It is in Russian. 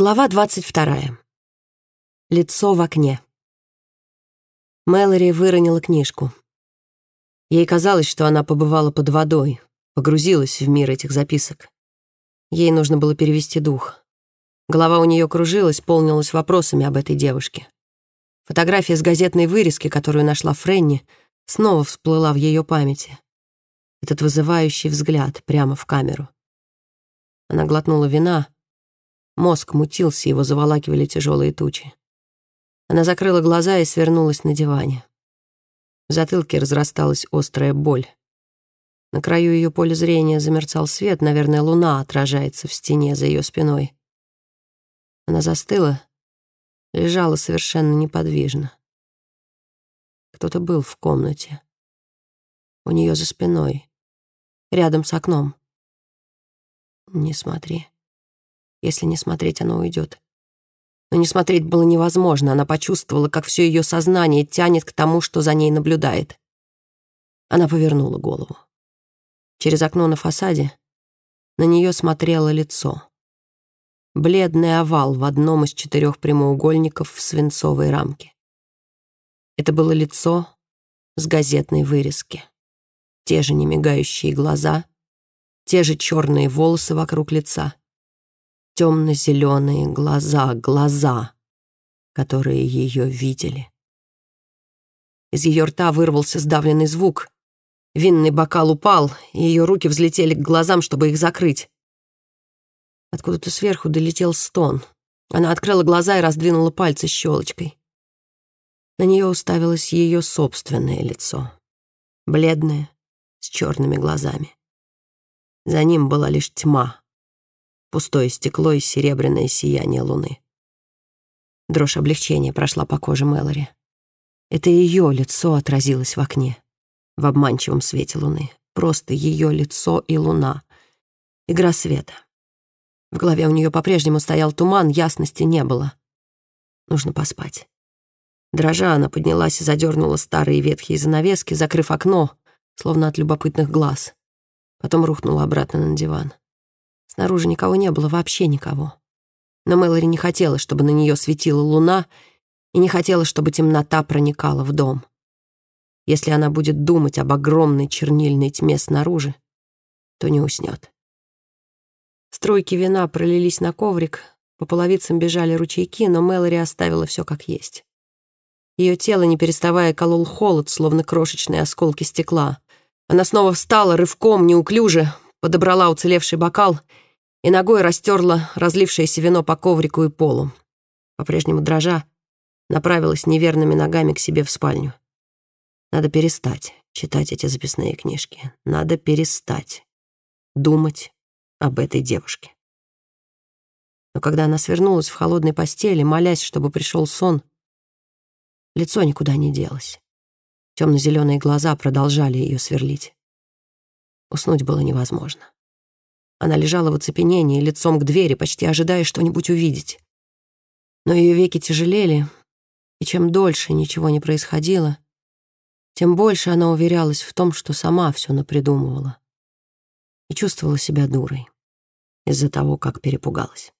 Глава двадцать вторая. Лицо в окне. Мэлори выронила книжку. Ей казалось, что она побывала под водой, погрузилась в мир этих записок. Ей нужно было перевести дух. Голова у нее кружилась, полнилась вопросами об этой девушке. Фотография с газетной вырезки, которую нашла Френни, снова всплыла в ее памяти. Этот вызывающий взгляд прямо в камеру. Она глотнула вина. Мозг мутился, его заволакивали тяжелые тучи. Она закрыла глаза и свернулась на диване. В затылке разрасталась острая боль. На краю ее поля зрения замерцал свет, наверное, луна отражается в стене за ее спиной. Она застыла, лежала совершенно неподвижно. Кто-то был в комнате. У нее за спиной, рядом с окном. Не смотри. Если не смотреть, она уйдет. Но не смотреть было невозможно. Она почувствовала, как все ее сознание тянет к тому, что за ней наблюдает. Она повернула голову. Через окно на фасаде на нее смотрело лицо. Бледный овал в одном из четырех прямоугольников в свинцовой рамке. Это было лицо с газетной вырезки. Те же немигающие глаза, те же черные волосы вокруг лица, темно-зеленые глаза, глаза, которые ее видели. Из ее рта вырвался сдавленный звук, Винный бокал упал, и ее руки взлетели к глазам, чтобы их закрыть. Откуда-то сверху долетел стон. Она открыла глаза и раздвинула пальцы щелочкой. На нее уставилось ее собственное лицо. Бледное, с черными глазами. За ним была лишь тьма, пустое стекло и серебряное сияние луны. Дрожь облегчения прошла по коже Мэлори. Это ее лицо отразилось в окне в обманчивом свете луны. Просто ее лицо и луна. Игра света. В голове у нее по-прежнему стоял туман, ясности не было. Нужно поспать. Дрожа, она поднялась и задернула старые ветхие занавески, закрыв окно, словно от любопытных глаз. Потом рухнула обратно на диван. Снаружи никого не было, вообще никого. Но Мэлори не хотела, чтобы на нее светила луна, и не хотела, чтобы темнота проникала в дом. Если она будет думать об огромной чернильной тьме снаружи, то не уснет. Струйки вина пролились на коврик, по половицам бежали ручейки, но Мэлори оставила все как есть. Ее тело, не переставая, колол холод, словно крошечные осколки стекла. Она снова встала, рывком, неуклюже, подобрала уцелевший бокал и ногой растерла разлившееся вино по коврику и полу. По-прежнему дрожа, направилась неверными ногами к себе в спальню. Надо перестать читать эти записные книжки. Надо перестать думать об этой девушке. Но когда она свернулась в холодной постели, молясь, чтобы пришел сон, лицо никуда не делось. Темно-зеленые глаза продолжали ее сверлить. Уснуть было невозможно. Она лежала в оцепенении, лицом к двери, почти ожидая что-нибудь увидеть. Но ее веки тяжелели, и чем дольше ничего не происходило, тем больше она уверялась в том, что сама все напридумывала. И чувствовала себя дурой из-за того, как перепугалась.